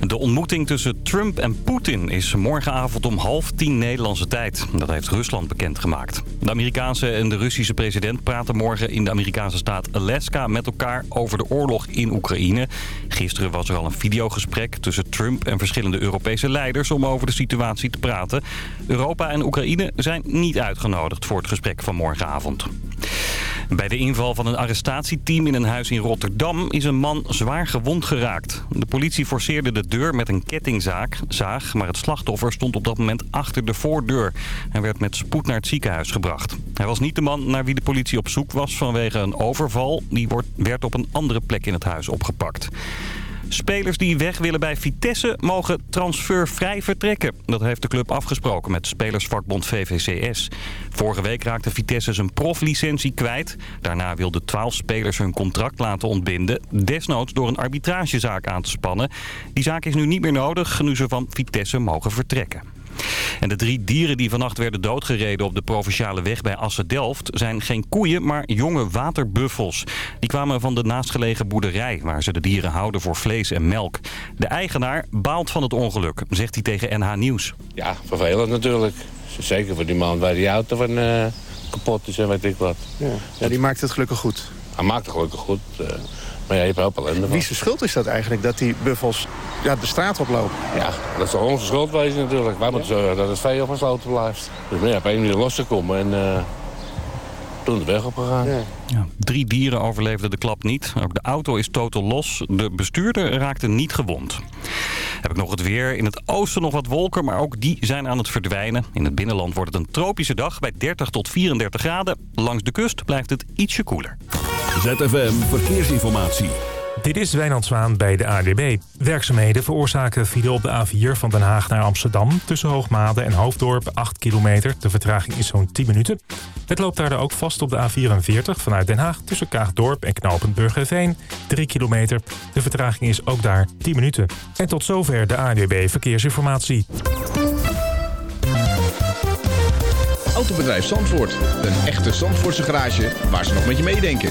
De ontmoeting tussen Trump en Poetin is morgenavond om half tien Nederlandse tijd. Dat heeft Rusland bekendgemaakt. De Amerikaanse en de Russische president praten morgen in de Amerikaanse staat Alaska met elkaar over de oorlog in Oekraïne. Gisteren was er al een videogesprek tussen Trump en verschillende Europese leiders om over de situatie te praten. Europa en Oekraïne zijn niet uitgenodigd voor het gesprek van morgenavond. Bij de inval van een arrestatieteam in een huis in Rotterdam is een man zwaar gewond geraakt. De politie de deur met een kettingzaag, maar het slachtoffer stond op dat moment achter de voordeur. Hij werd met spoed naar het ziekenhuis gebracht. Hij was niet de man naar wie de politie op zoek was vanwege een overval. Die werd op een andere plek in het huis opgepakt. Spelers die weg willen bij Vitesse mogen transfervrij vertrekken. Dat heeft de club afgesproken met spelersvakbond VVCS. Vorige week raakte Vitesse zijn proflicentie kwijt. Daarna wilden 12 spelers hun contract laten ontbinden. Desnoods door een arbitragezaak aan te spannen. Die zaak is nu niet meer nodig, nu ze van Vitesse mogen vertrekken. En de drie dieren die vannacht werden doodgereden op de provinciale weg bij Assen-Delft... zijn geen koeien, maar jonge waterbuffels. Die kwamen van de naastgelegen boerderij... waar ze de dieren houden voor vlees en melk. De eigenaar baalt van het ongeluk, zegt hij tegen NH Nieuws. Ja, vervelend natuurlijk. Zeker voor die man waar die auto van uh, kapot is en weet ik wat. Ja. ja, die maakt het gelukkig goed. Hij maakt het gelukkig goed. Uh, maar ja, je hebt wel ellende Wie zijn schuld is dat eigenlijk, dat die buffels ja, de straat oplopen? Ja, dat zal onze schuld wezen natuurlijk. Wij moeten zorgen dat het vee opgesloten blijft. Dus meer op één manier los te komen en uh, toen de weg opgegaan. Ja. Ja, drie dieren overleefden de klap niet. Ook de auto is totaal los. De bestuurder raakte niet gewond. Heb ik nog het weer. In het oosten nog wat wolken, maar ook die zijn aan het verdwijnen. In het binnenland wordt het een tropische dag bij 30 tot 34 graden. Langs de kust blijft het ietsje koeler. ZFM Verkeersinformatie. Dit is Wijnand Zwaan bij de ADB. Werkzaamheden veroorzaken file op de A4 van Den Haag naar Amsterdam... tussen Hoogmade en Hoofddorp 8 kilometer. De vertraging is zo'n 10 minuten. Het loopt daar ook vast op de A44 vanuit Den Haag... tussen Kaagdorp en Knopend Burgerveen 3 kilometer. De vertraging is ook daar 10 minuten. En tot zover de ADB Verkeersinformatie. Autobedrijf Zandvoort. Een echte Zandvoortse garage waar ze nog met je meedenken.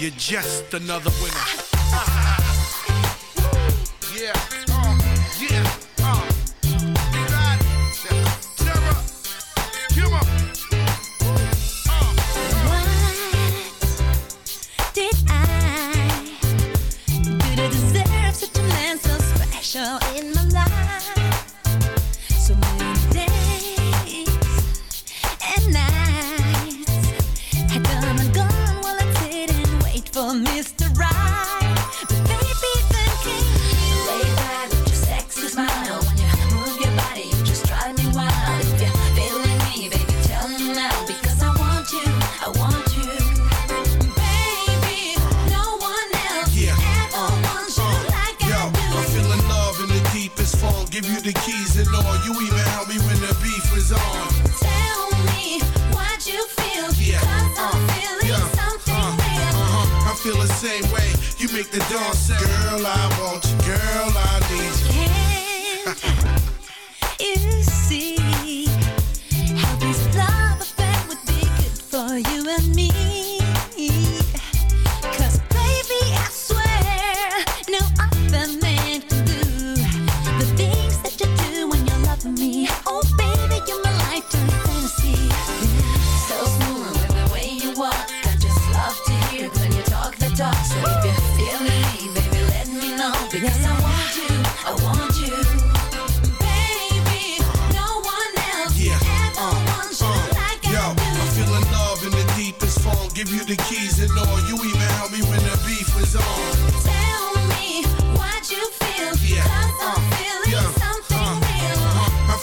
You're just another winner. yeah,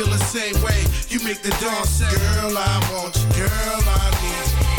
feel the same way. You make the say, Girl, I want you. Girl, I need you.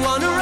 wanna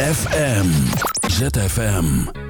ZFM. ZFM.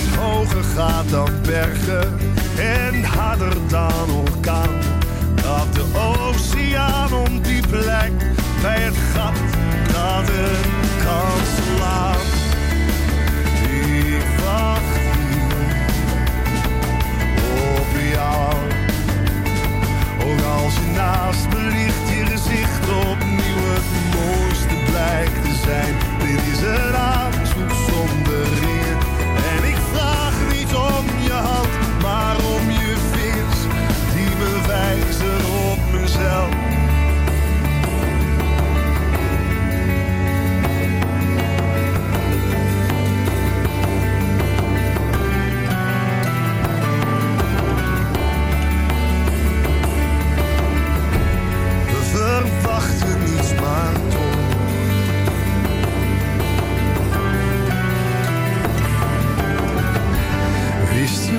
Het hoger gaat dan bergen en harder dan orkaan. Dat de oceaan om die plek bij het gat dat een kans slaan. Ik wacht hier op jou. Ook als je naast me ligt, je gezicht opnieuw het mooiste blijkt te zijn. Dit is een avond zonder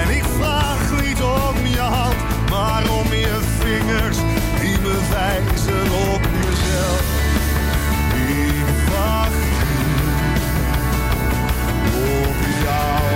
en ik vraag niet om je hand, maar om je vingers die me wijzen op jezelf. Ik wacht op jou.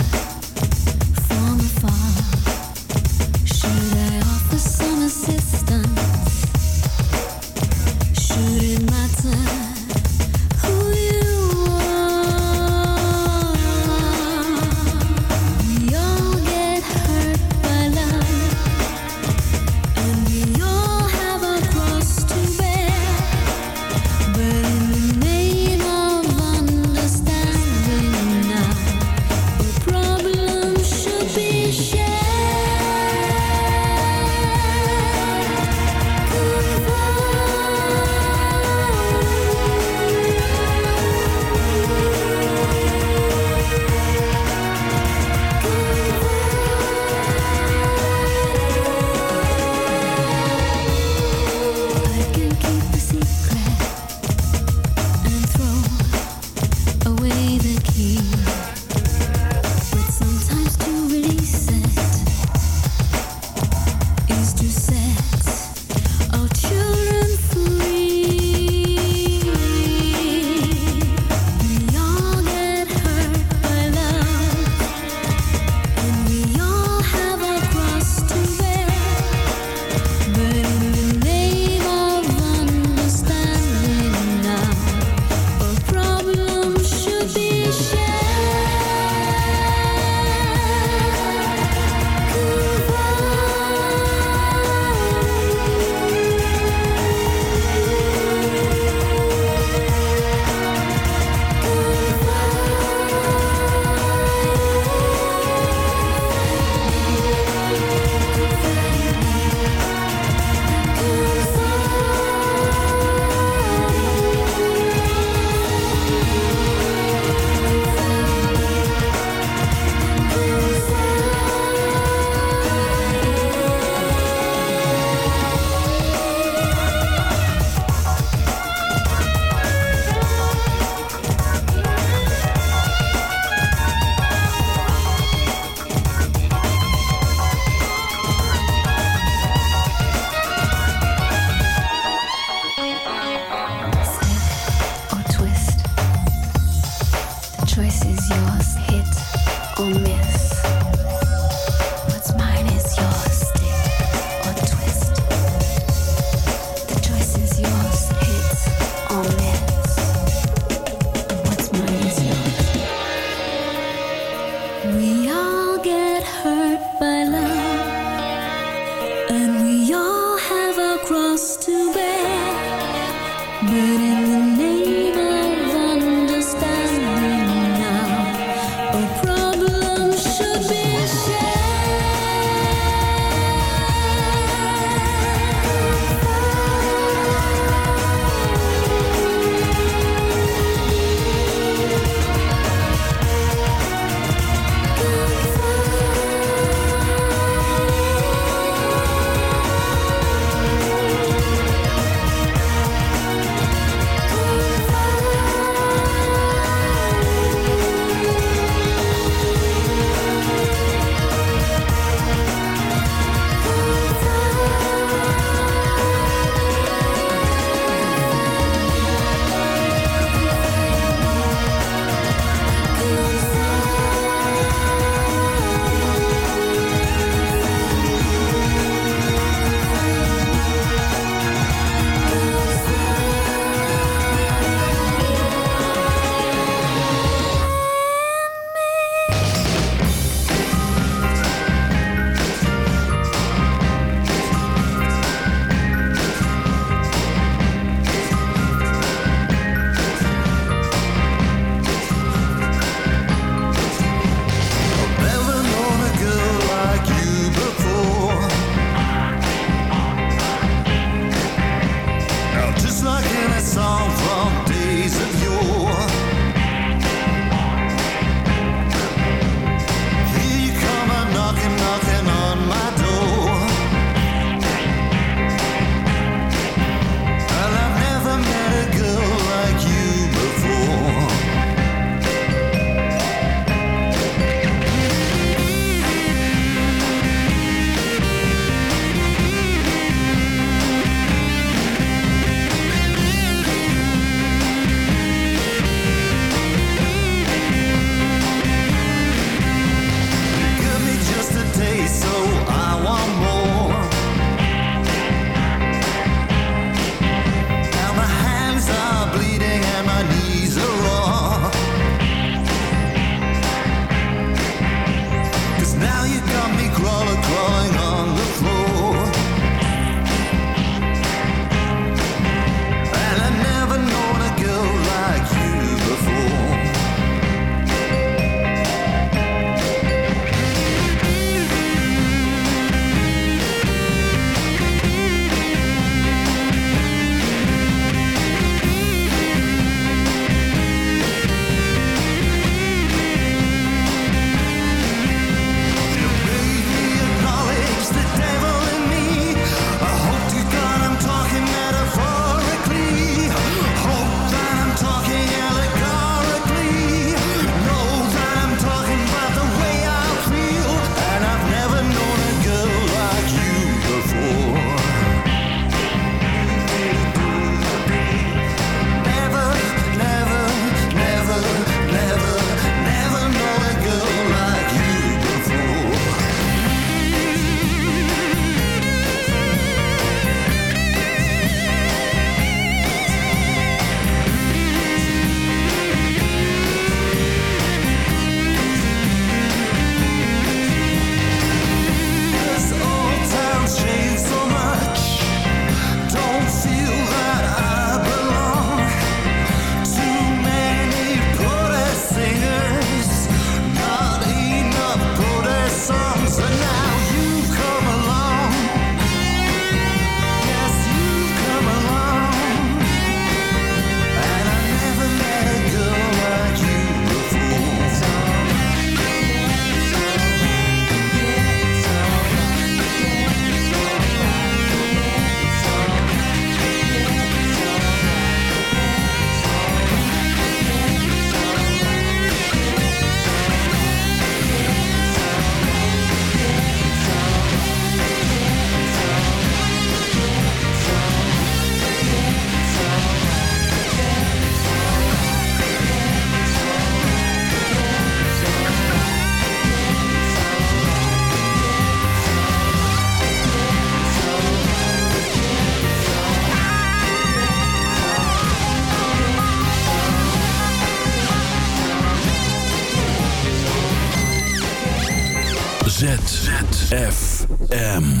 ZFM.